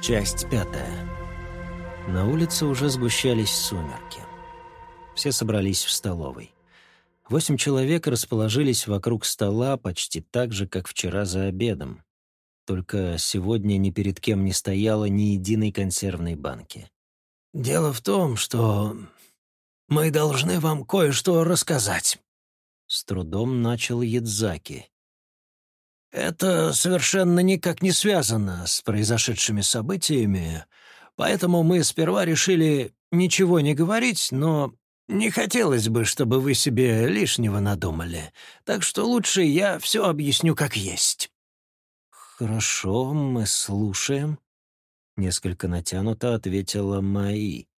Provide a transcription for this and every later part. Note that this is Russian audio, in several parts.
Часть пятая. На улице уже сгущались сумерки. Все собрались в столовой. Восемь человек расположились вокруг стола почти так же, как вчера за обедом. Только сегодня ни перед кем не стояло ни единой консервной банки. «Дело в том, что мы должны вам кое-что рассказать», — с трудом начал Ядзаки. «Это совершенно никак не связано с произошедшими событиями, поэтому мы сперва решили ничего не говорить, но не хотелось бы, чтобы вы себе лишнего надумали, так что лучше я все объясню как есть». «Хорошо, мы слушаем», — несколько натянуто ответила Маи.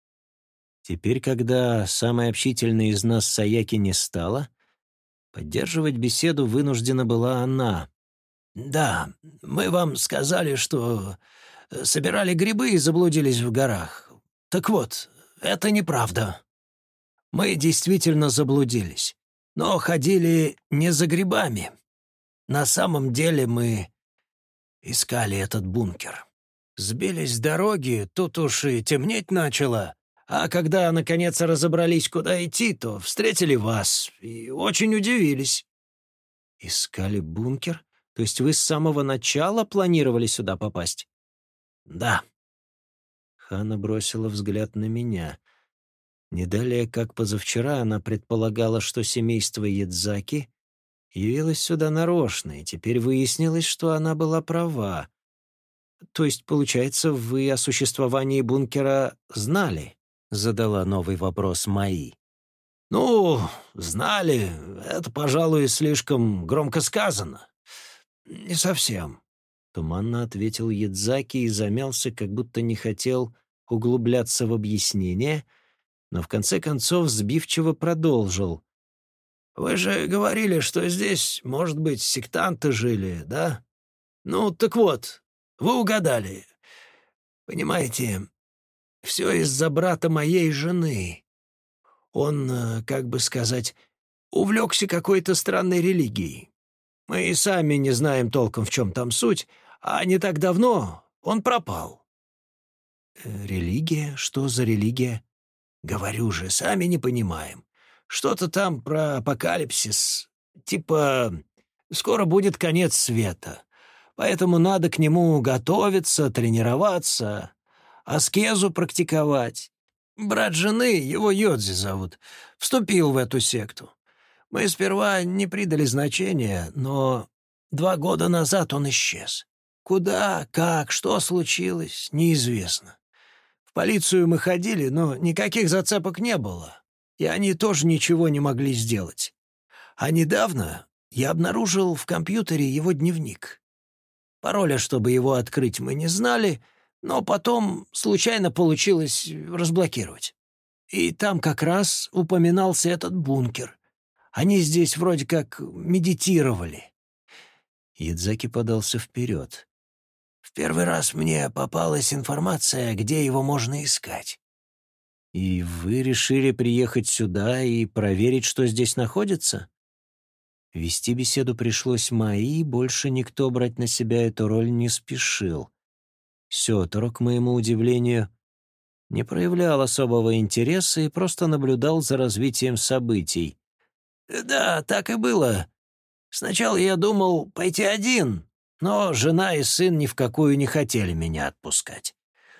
Теперь, когда самой общительной из нас Саяки не стала, поддерживать беседу вынуждена была она. «Да, мы вам сказали, что собирали грибы и заблудились в горах. Так вот, это неправда. Мы действительно заблудились, но ходили не за грибами. На самом деле мы искали этот бункер. Сбились с дороги, тут уж и темнеть начало, а когда, наконец, разобрались, куда идти, то встретили вас и очень удивились». «Искали бункер? То есть вы с самого начала планировали сюда попасть?» «Да». Хана бросила взгляд на меня. Не далее, как позавчера, она предполагала, что семейство Ядзаки явилась сюда нарочно, и теперь выяснилось, что она была права. То есть, получается, вы о существовании бункера знали? Задала новый вопрос Маи. Ну, знали, это, пожалуй, слишком громко сказано. Не совсем. Туманно ответил Ядзаки и замялся, как будто не хотел углубляться в объяснение, но в конце концов сбивчиво продолжил. Вы же говорили, что здесь, может быть, сектанты жили, да? Ну, так вот, вы угадали. Понимаете, все из-за брата моей жены. Он, э, как бы сказать, увлекся какой-то странной религией. Мы и сами не знаем толком, в чем там суть, а не так давно он пропал. Э, «Религия? Что за религия?» «Говорю же, сами не понимаем. Что-то там про апокалипсис. Типа, скоро будет конец света. Поэтому надо к нему готовиться, тренироваться, аскезу практиковать. Брат жены, его Йодзи зовут, вступил в эту секту. Мы сперва не придали значения, но два года назад он исчез. Куда, как, что случилось, неизвестно. В полицию мы ходили, но никаких зацепок не было и они тоже ничего не могли сделать. А недавно я обнаружил в компьютере его дневник. Пароля, чтобы его открыть, мы не знали, но потом случайно получилось разблокировать. И там как раз упоминался этот бункер. Они здесь вроде как медитировали. Ядзаки подался вперед. В первый раз мне попалась информация, где его можно искать. «И вы решили приехать сюда и проверить, что здесь находится?» Вести беседу пришлось Майи, больше никто брать на себя эту роль не спешил. Сёторо, к моему удивлению, не проявлял особого интереса и просто наблюдал за развитием событий. «Да, так и было. Сначала я думал пойти один, но жена и сын ни в какую не хотели меня отпускать.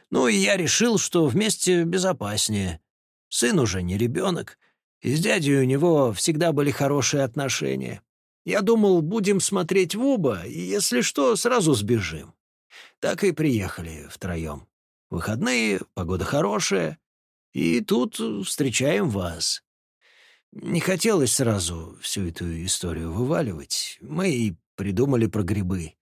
Ну и я решил, что вместе безопаснее. Сын уже не ребенок, и с дядей у него всегда были хорошие отношения. Я думал, будем смотреть в оба, и если что, сразу сбежим. Так и приехали втроем. Выходные, погода хорошая, и тут встречаем вас. Не хотелось сразу всю эту историю вываливать. Мы и придумали про грибы.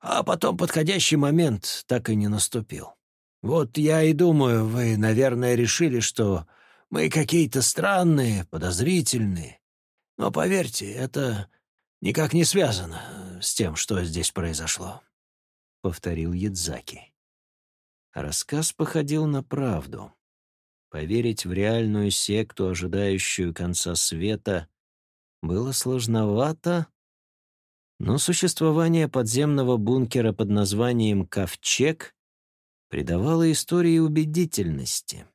А потом подходящий момент так и не наступил. Вот я и думаю, вы, наверное, решили, что мы какие-то странные, подозрительные. Но поверьте, это никак не связано с тем, что здесь произошло», — повторил Ядзаки. Рассказ походил на правду. Поверить в реальную секту, ожидающую конца света, было сложновато, но существование подземного бункера под названием «Ковчег» придавало истории убедительности.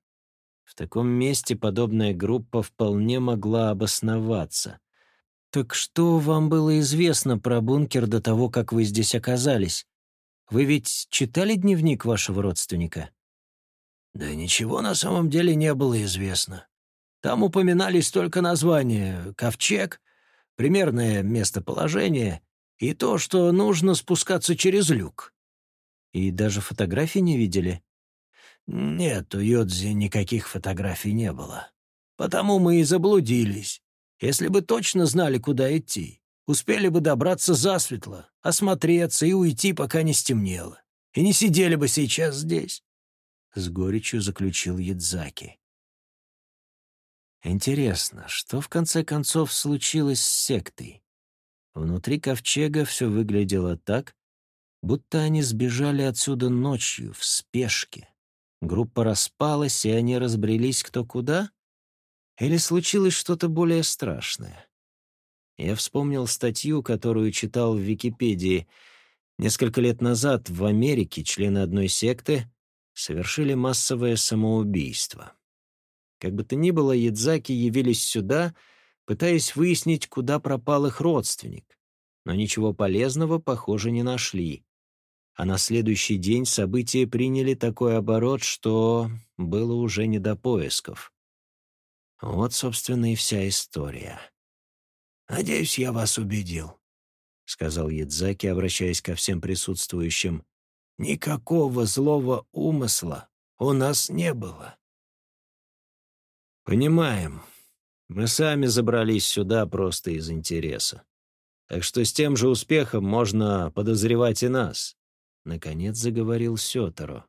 В таком месте подобная группа вполне могла обосноваться. «Так что вам было известно про бункер до того, как вы здесь оказались? Вы ведь читали дневник вашего родственника?» «Да ничего на самом деле не было известно. Там упоминались только названия «Ковчег», примерное местоположение и то, что нужно спускаться через люк». «И даже фотографий не видели?» Нет, у Йодзи никаких фотографий не было. Потому мы и заблудились. Если бы точно знали, куда идти, успели бы добраться засветло, осмотреться и уйти, пока не стемнело. И не сидели бы сейчас здесь. С горечью заключил Ядзаки. Интересно, что в конце концов случилось с сектой? Внутри ковчега все выглядело так, будто они сбежали отсюда ночью, в спешке. Группа распалась, и они разбрелись кто куда? Или случилось что-то более страшное? Я вспомнил статью, которую читал в Википедии. Несколько лет назад в Америке члены одной секты совершили массовое самоубийство. Как бы то ни было, Ядзаки явились сюда, пытаясь выяснить, куда пропал их родственник. Но ничего полезного, похоже, не нашли а на следующий день события приняли такой оборот, что было уже не до поисков. Вот, собственно, и вся история. «Надеюсь, я вас убедил», — сказал Ядзаки, обращаясь ко всем присутствующим. «Никакого злого умысла у нас не было». «Понимаем. Мы сами забрались сюда просто из интереса. Так что с тем же успехом можно подозревать и нас. Наконец заговорил Сёторо.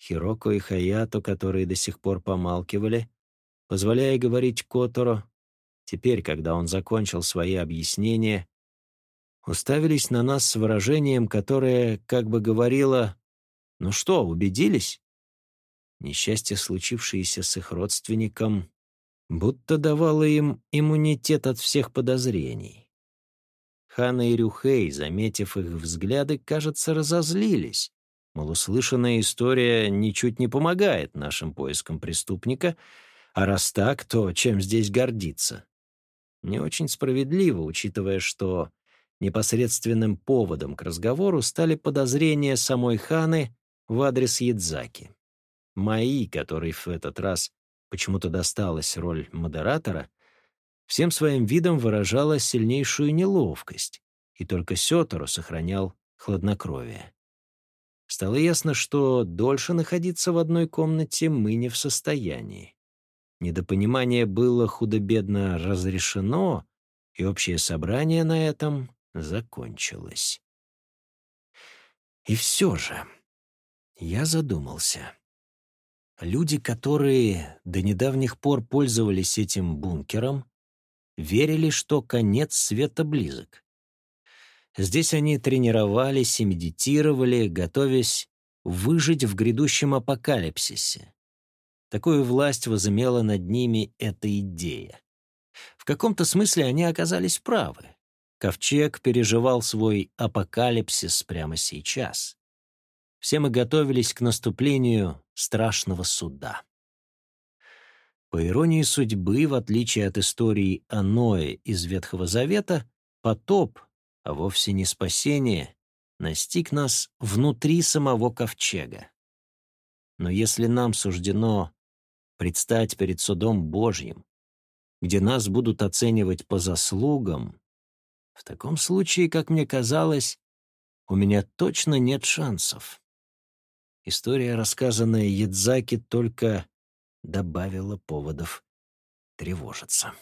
Хироко и Хаято, которые до сих пор помалкивали, позволяя говорить Которо, теперь, когда он закончил свои объяснения, уставились на нас с выражением, которое как бы говорило «Ну что, убедились?» Несчастье, случившееся с их родственником, будто давало им иммунитет от всех подозрений. Хана и Рюхей, заметив их взгляды, кажется, разозлились. Мол, услышанная история ничуть не помогает нашим поискам преступника, а раз так, то чем здесь гордиться? Не очень справедливо, учитывая, что непосредственным поводом к разговору стали подозрения самой Ханы в адрес Ядзаки. Мои, которой в этот раз почему-то досталась роль модератора, всем своим видом выражала сильнейшую неловкость, и только Сётору сохранял хладнокровие. Стало ясно, что дольше находиться в одной комнате мы не в состоянии. Недопонимание было худо-бедно разрешено, и общее собрание на этом закончилось. И все же я задумался. Люди, которые до недавних пор пользовались этим бункером, верили, что конец света близок. Здесь они тренировались и медитировали, готовясь выжить в грядущем апокалипсисе. Такую власть возымела над ними эта идея. В каком-то смысле они оказались правы. Ковчег переживал свой апокалипсис прямо сейчас. Все мы готовились к наступлению страшного суда. По иронии судьбы, в отличие от истории о Ное из Ветхого Завета, потоп, а вовсе не спасение, настиг нас внутри самого ковчега. Но если нам суждено предстать перед судом Божьим, где нас будут оценивать по заслугам, в таком случае, как мне казалось, у меня точно нет шансов. История, рассказанная Ядзаки, только добавила поводов тревожиться.